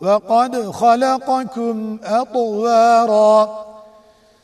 وقد خلقكم أطواراً.